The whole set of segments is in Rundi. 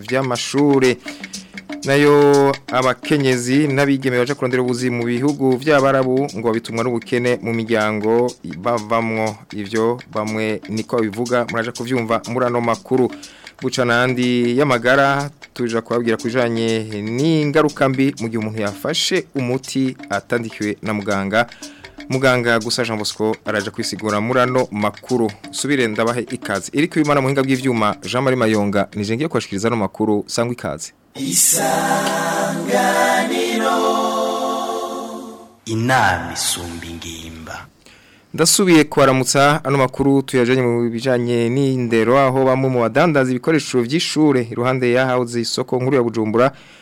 vy'amashure nayo abakenyezi n'abigeme baje kurondera ubuzi mu bihugu by'abarabu ngo bitumwa n'ubukene mu miryango bavamwo ibyo bamwe niko bivuga muraje kubyumva muri ano makuru guca n'andi y'amagara tuja kubabwira ku bijyanye n'ingaruka mbi mu gihe umuntu yafashe umuti atandikiwe na muganga muganga gusa jean bosco araje kwisigura murano makuru subire ndabahe ikaze iri kubimana mu buhinga bw'ibyuma jean marie mayonga nijengeye kwashikiriza ano makuru sangwa ikaze isanganiro inama isumba ingimba ndasubiye kubaramutsa ano makuru tuyajyanye mu bijyanye n'indero aho bamwe mu badandaza ibikoresho by’ishure iruhande y'ahahoze isoko nkuru ya bujumbura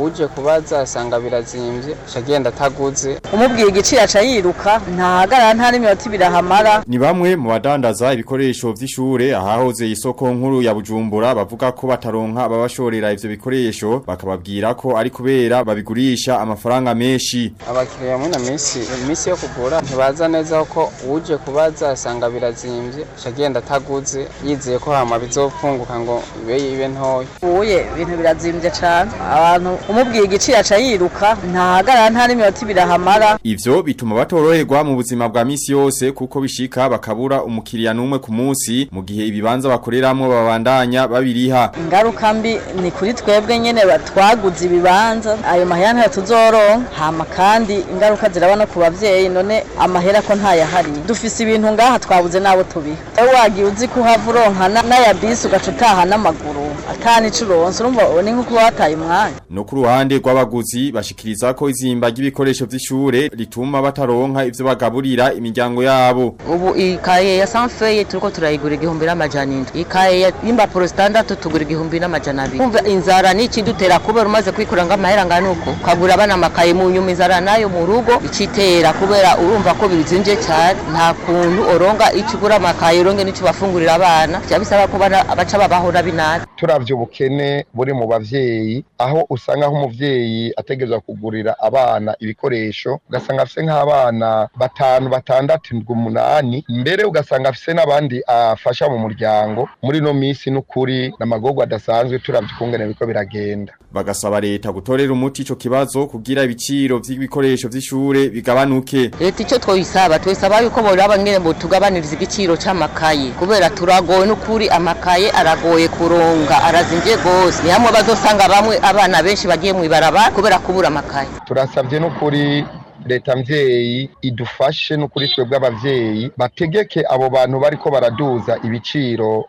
uje kubaza asanga birazimbye agenda ataguze umubwiye igiciro aca yiruka ntahagarara nta n'iminota ibiri ni bamwe mu badandaza ibikoresho by'ishure ahahoze isoko nkuru ya bujumbura bavuga ko bataronka ababashorera ibyo bikoresho bakababwira ko ari kubera babigurisha amafaranga menshi abakiriya muri na misi imisi yo kugura ntibaza neza ko uje kubaza asanga birazimbye agenda ataguze yizeye ko hama bizopfunguka ngo ibe ibe ntoya uye ibintu birazimbye cyane abantu umubwiye igiciro aca yiruka ntahagarara nta n'iminota birahamara. ahamara ivyo bituma batoroherwa mu buzima bwa misi yose kuko bishika bakabura umukiriya n'umwe ku munsi mu gihe ibibanza bakoreramo babandanya babiriha ingaruka mbi ni kuri twebwe nyene batwaguze ibibanza ayo mahera ntatuzoronka hama kandi ingaruka ziraba no ku bavyeyi none amahera ko ntayahari dufise ibintu ngaha twabuze nabo tubiha wagiye uzi ko uhava uronka n'aya bisi ugaca utaha n'amaguru atanicuronse urumva one nko kuwataye umwanya no ku ruhande rw'abaguzi bashikiriza ko izimba ry'ibikoresho by'ishure rituma bataronka ivyo bagaburira imiryango yabo ubu ikaye ya sanfeye turiko turayigura igihumbi n'amajana indwi ikaye y'impapuro standard tugura igihumbi n'amajana abiri inzara ni iki dutera kubera umaze kwikura ngo amahera angana uko ukagura abana amakaye mu nyuma nayo mu rugo ikitera kubera urumva ko bizimvye cyane nta kuntu oronga icyo ugura amakaye uronge n'icyo bafungurira abana byaba bisaba ko baca uravye ubukene buri mu babyeyi aho usanga aho umuvyeyi ategerezwa kugurira abana ibikoresho ugasanga afise nk'abana batanu batandatu ndwi umunani mbere ugasanga afise n'abandi afasha mu muryango muri no misi n'ukuri n'amagorwa adasanzwe turavye ukungene biriko biragenda bagasaba leta gutorera umuti icyo kibazo kugira ibiciro by’ibikoresho vy'ishure bigabanuke leta ico twoyisaba twoyisaba yuko boraba nyene bo tugabaniriza igiciro c'amakaye kubera turagoye n'ukuri amakaye aragoye kuronga arazingiye rwose ni hamwe bazosanga bamwe abana benshi bagiye mu ibaraba kubera kubura amakaye turasabye n'ukuri leta mbyeyi idufashe n'ukuri twebwe abavyeyi bategeke abo bantu ko baraduza ibiciro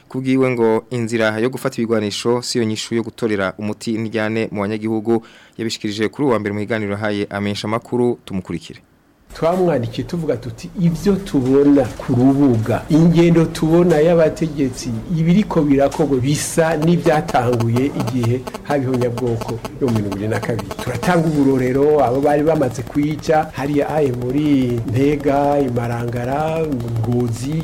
kubwiwe ngo inzira yo gufata ibigwanisho si yo nyishu yo gutorera umuti n'ijyane mu banyagihugu yabishikirije kuri uwa mbere mu biganiro haye amenyesha amakuru tumukurikire twamwandikiye tuvuga tuti ibyo tubona ku rubuga ingendo tubona y'abategetsi ibiriko birakorwa bisa n'ibyatanguye igihe haba ihonyabwoko yo mu na kabiri turatanga uburorero abo bari bamaze kuyica hariya aye muri ntega imarangara ngozi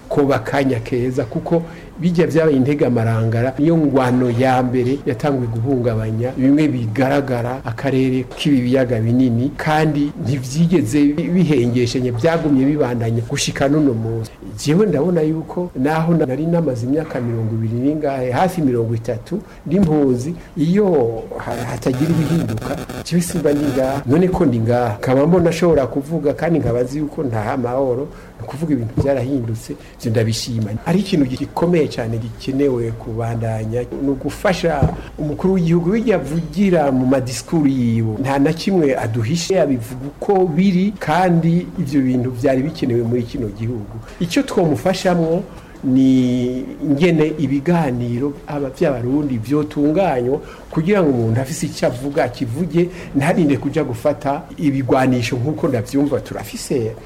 ko bakanya keza kuko bijya byabaye integamarangara niyo ngwano ya mbere yatanguye guhungabanya bimwe bigaragara akarere k'ibi biyaga binini kandi ntibyigeze bihengeshenye byagumye bibandanya gushika n'uno munsi jewe ndabona yuko naho nari namaze imyaka mirongo ibiri n'ingahe hafi mirongo itatu ndi iyo hatagira ibihinduka jewe simba ndi none ko ndi ngaha nkaba mbona ashobora kuvuga kandi nkaba nzi yuko ntaha amahoro ni ukuvuga ibintu byarahindutse ibyo ndabishima ari ikintu gikomeye gikomeye cyane gikenewe kubandanya ni ugufasha umukuru w'igihugu bijya avugira mu madisikuru yiwe nta na kimwe aduhishe abivuga uko biri kandi ibyo bintu byari bikenewe muri kino gihugu icyo twamufashamo ni ngene ibiganiro by'abarundi byotunganywa kugira ngo umuntu afise icyo avuga kivuge ntarinde kujya gufata ibigwanisho nk'uko ndabyumva turafise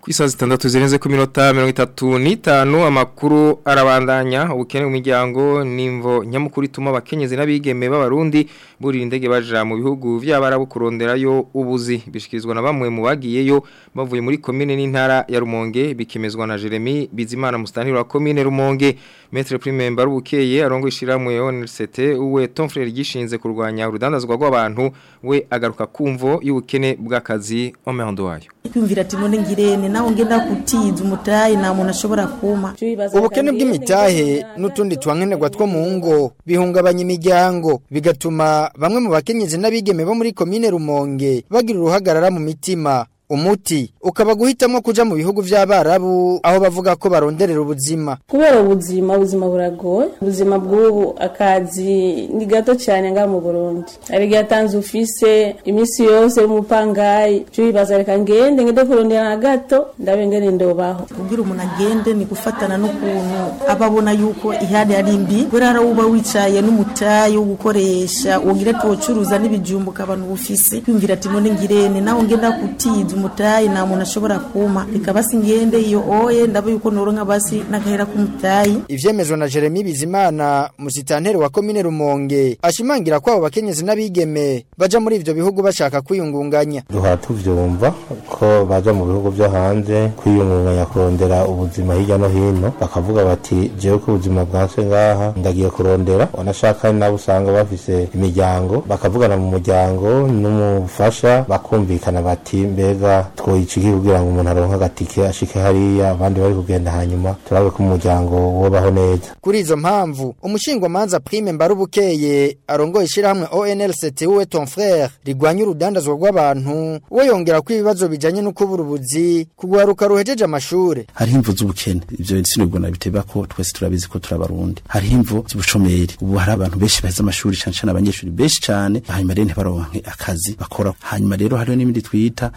ku isaha zitandatu zirenze ku mirongo itatu n'itanu amakuru arabandanya ubukene umuryango miryango n'imvo nyamukuru ituma abakenyezi n'abigeme b'abarundi burira indege baja mu bihugu by'abarabu kuronderayo ubuzi bishikirizwa na bamwe mu bagiyeyo bavuye muri komine n'intara ya Rumonge bikemezwa na Jeremy Bizimana mustaniro wa komine Rumonge Maître Prime Mbarubukeye arongo ishiramwe ONCT uwe Tom Frere gishinze kurwanya urudandazwa rw'abantu we agaruka kumvo y'ubukene bw'akazi omehondo wayo Ikumvira ati none ngirene naho ngenda kutiza umutayi na muntu ashobora kuma Ubukene bw'imitahe n'utundi twankenerwa two mu ngo bihungabanya imiryango bigatuma bamwe mu bakenyezi n'abigeme bo muri komine Rumonge bagira uruhagarara mu mitima umuti ukaba guhitamo kuja mu bihugu barabu aho bavuga ko baronderera ubuzima kubera ubuzima ubuzima buragoye ubuzima bw'ubu akazi ni gato cyane nga mu Burundi ari yatanze ufise imisi yose umupangayi cyibaza reka ngende ngende kurondera gato ndabengene ndobaho kugira umuntu agende ni gufatana n'ukuntu ababona yuko ihari ari mbi burara uba wicaye n'umutayi wo gukoresha ugira tucuruza n'ibijumbo kabantu ufise yumvira ati none ngirene naho ngenda kutiza mutayi nta muntu ashobora kuma reka basi ngende iyo oye ndabe yuko noronka basi nakahera ku mutayi na Jeremy Bizimana musitanteri wa commune Rumonge ashimangira ko abo bakenyezi n'abigeme baja muri ibyo bihugu bashaka kwiyungunganya duha tuvyumva ko bajya mu bihugu byo hanze kwiyungunganya kurondera ubuzima hirya no hino bakavuga bati jewe ko ubuzima bwanse ngaha ndagiye kurondera wanashaka nabo usanga bafise imiryango bakavugana mu muryango n'umufasha bakumvikana bati mbega kuvuga twoyikigiye kugira ngo umuntu aronke agatike ashike hariya abandi bari kugenda hanyuma turabe ko umuryango wobaho neza kuri izo mpamvu umushingwamanza prime mbarubukeye arongoye ishyirahamwe onlct uwe ton frere rigwanya urudandazwa rw'abantu we yongera ko ibibazo bijyanye no kubura ubuzi kugaruka ruhejeje amashuri hariho imvu z'ubukene ibyo sinubwo nabiteba ko twese turabizi ko turabarundi hariho imvu z'ubushomeri ubu hari abantu benshi baheze amashuri cyane cyane abanyeshuri benshi cyane hanyuma rero ntibaronke akazi bakora hanyuma rero hariho n'ibindi twita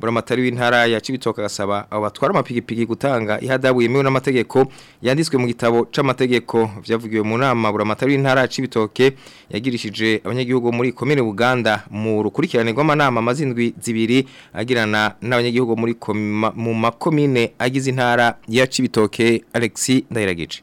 buramatari w'intara ya cibitoke agasaba abo batwara amapikipiki gutanga ihadabu yemewe n'amategeko yanditswe mu gitabo c'amategeko vyavugiwe mu nama buramatari w'intara ya cibitoke yagirishije abanyagihugu muri komine Buganda mu rukurikirane rw'amanama mazindwi zibiri agirana n'abanyagihugu muri mu makomine agize intara ya cibitoke Alexi Ndayiragije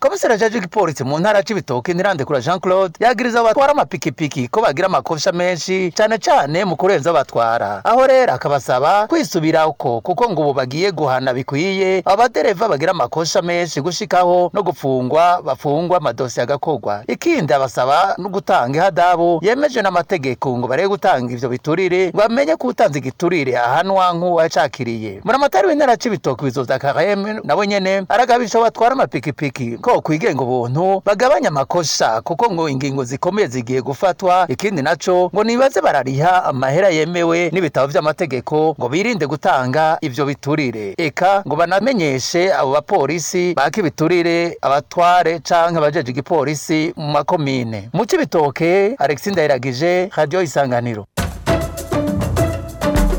komiseri jaji w'igipolisi mu ntara y'ibitoki ntirandekura jean claude yagiriza abatwara amapikipiki ko bagira amakosha menshi cyane cyane mu kurenza abatwara aho rero akabasaba kwisubira uko kuko ngo ubu bagiye guhana bikwiye abadereva bagira amakosa menshi gushikaho no gufungwa bafungwa amadosi agakogwa ikindi abasaba no gutanga ihadabu yemeje n'amategeko ngo barebe gutanga ibyo biturire ngo bamenye ko utanze igiturire ahanwa nk'uwacakiriye muri amatari w'intara c'ibitoki bizo kareme nabo nyene aragabisha batwara amapikipiki ko kwigenga ubuntu bagabanya amakosa kuko ngo ingingo zikomeye zigiye gufatwa ikindi naco ngo nibaze barariha amahera yemewe n'ibitabo by’amategeko ngo birinde gutanga ibyo biturire eka ngo banamenyeshe abo bapolisi baka ibiturire abatware cyangwa abajeje igipolisi mu makomine mu cibitoke Alexis Ndayiragije radio isanganiro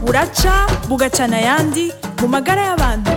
buraca bugacana ayandi mu magara y'abantu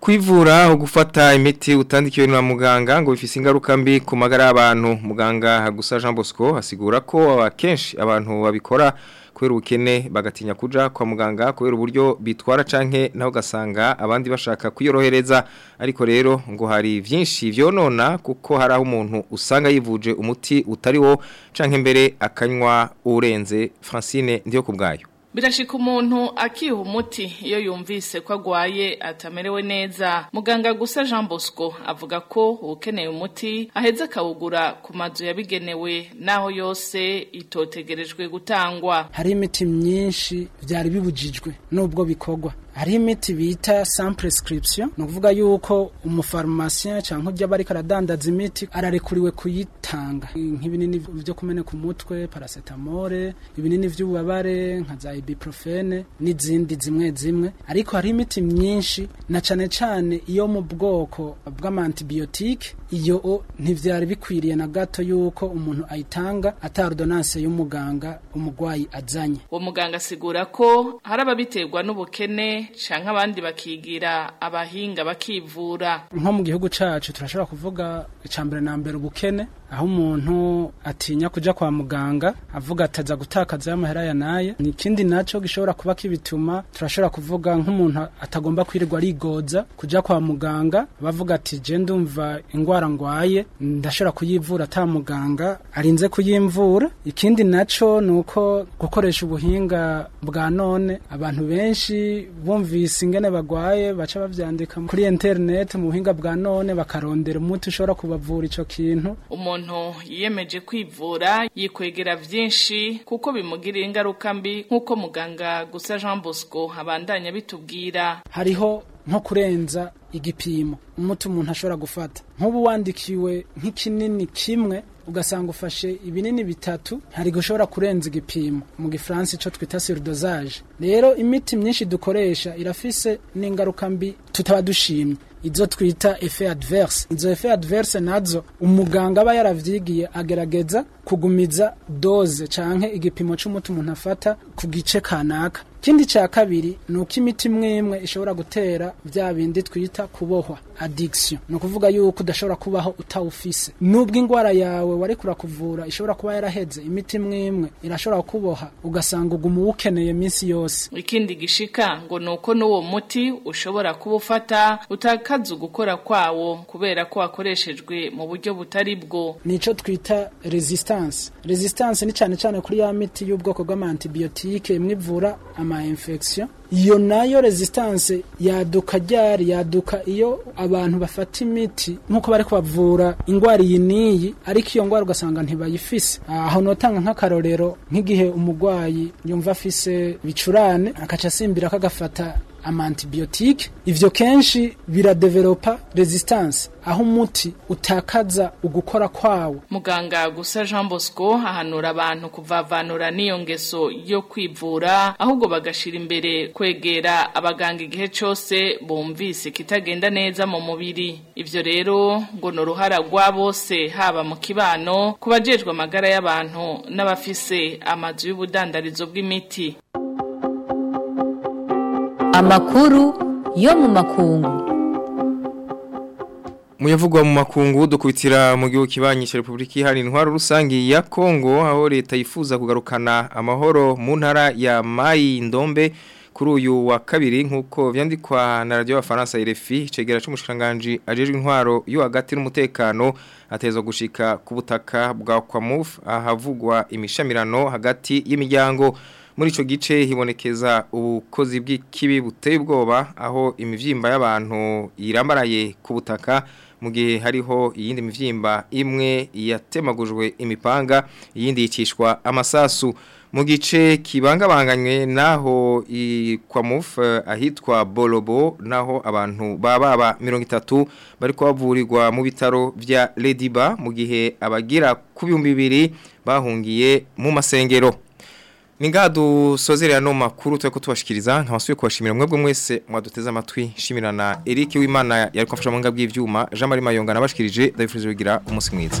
kwivura gufata imiti utandikiwe na muganga ngo bifise ingaruka mbi ku magara y'abantu muganga hagusa Jean Bosco asigura ko akenshi abantu babikora kubera ubukene bagatinya kuja kwa muganga kubera uburyo bitwara canke naho gasanga abandi bashaka kuyorohereza ariko rero ngo hari byinshi byonona kuko hari aho umuntu usanga yivuje umuti utari wo canke mbere akanywa urenze Francine ndiyo kubgayo birashika umuntu akiha umuti iyo yumvise ko agwaye atamerewe neza muganga gusa Jean Bosco avuga ko ukeneye umuti aheza akawugura ku mazu yabigenewe naho yose itotegerejwe gutangwa hari imiti myinshi byari bibujijwe nubwo bikorwa hari imiti bita prescription ni ukuvuga yuko umufarumasiyen cyangwa ujya bari karadandaza imiti ararekuriwe kuyitanga nk'ibinini byo kumeneka umutwe paracetamol ibinini by'ububabare nka za ibuprofene n'izindi zimwe zimwe ariko hari imiti myinshi na cyane cyane iyo mu bwoko bw'amantibiyotike iyo ntibyari bikwiriye na gato yuko umuntu ayitanga atardonanse y'umuganga umurwayi azanye uwo muganga asigura ko hari ababiterwa n'ubukene canke abandi bakigira abahinga bakivura nko mu gihugu cacu turashobora kuvuga icambere na mbere ubukene aho umuntu atinya kuja kwa muganga avuga ataza gutakaza y'amahera naye ni ikindi naco gishobora kuba kibituma turashobora kuvuga nk'umuntu atagomba kwirirwa arigoza kuja kwa muganga bavuga ati je ndumva ingwara ngwaye ndashobora kuyivura ata muganga arinze kuyimvura ikindi naco nuko gukoresha ubuhinga bwa none abantu benshi bumvise ingene bagwaye baca bavyandika kuri internet mu buhinga bwa none bakarondera umuti ushobora kubavura ico kintu umuntu umuntu yiyemeje kwivura yikwegera byinshi kuko bimugiriye ingaruka mbi nk'uko muganga gusa Jean Bosco abandanya bitubwira hariho nko kurenza igipimo umuti umuntu ashobora gufata nk'ubu wandikiwe nk'ikinini kimwe ugasanga ufashe ibinini bitatu hari gushobora kurenza igipimo mu gifaransa icyo twita sirudozaje rero imiti myinshi dukoresha irafise n'ingaruka mbi tutaba dushimye izo twita efe adverse izo efe adverse nazo umuganga aba yaravyigiye agerageza kugumiza doze canke igipimo c'umuti umuntu afata ku gice kanaka ikindi cya kabiri ni uko imiti imwe imwe ishobora gutera bya bindi twita kubohwa addiction ni ukuvuga yuko udashobora kubaho utawufise nubwo indwara yawe wari kurakuvura ishobora kuba yarahedze imiti imwe imwe irashobora kuboha ugasanga uguma uwukeneye iminsi yose ikindi gishika ngo ni uko n'uwo muti ushobora kuba ufata utakaza ugukora kwawo kubera ko wakoreshejwe mu buryo butari bwo nicyo twita resistance resistance ni cyane cyane kuri ya miti y'ubwoko bw'amantibiyotike imwe ivura ama ama infection iyo nayo resistance yaduka ryari yaduka iyo abantu bafata imiti nkuko bari kubavura indwara iyi n'iyi ariko iyo ndwara ugasanga ntibayifise aho notanga nk'akarorero nk'igihe umurwayi yumva afise bicurane akaca asimbira ko agafata amantibiyotike ivyo kenshi biradevelopa resistance aho umuti utakaza ugukora kwawo muganga gusa Jean Bosco ahanura abantu kuvavanura niyo ngeso yo kwivura ahubwo bagashira imbere kwegera abaganga igihe cyose bumvise kitagenda neza mu mubiri ivyo rero ngo no ruhara rwa bose haba mu kibano kubajejwe amagara y'abantu n'abafise amazu y'ubudandarizo bw'imiti amakuru yo mu makungu muyavugwa mu makungu dukubitira mu gihugu kibanyisha Repubulika ihari intwaro rusange ya Kongo aho leta yifuza kugarukana amahoro mu ntara ya Mayi Ndombe kuri uyu wa kabiri nkuko vyandikwa na radio ya Faransa RFI cegera c'umushikanganje ajejwe intwaro yo hagati n'umutekano ateza gushika ku butaka bwa Kwamuf ahavugwa imishamirano hagati y'imiryango muri icyo gice hibonekeza ubukozi bw'ikibi buteye ubwoba aho imibyimba y'abantu irambaraye ku butaka mu gihe hariho iyindi mibyimba imwe yatemagujwe imipanga iyindi yicishwa amasasu mu gice kibangabanganywe naho kwa mufu eh, ahitwa Bolobo naho abantu baba ba mirongo itatu bari kubavurirwa mu bitaro bya rediba mu gihe abagira ku bihumbi bibiri bahungiye mu masengero Ninga dusozerera no makuru twe kutubashikiriza nkabasuye kubashimira mwebwe mwese mwaduteza amatwi shimirana Eric w'Imana yariko afasha mu ngabwe bw'ivyuma Jean Marie Mayonga nabashikirije ndabifurije kugira umunsi mwiza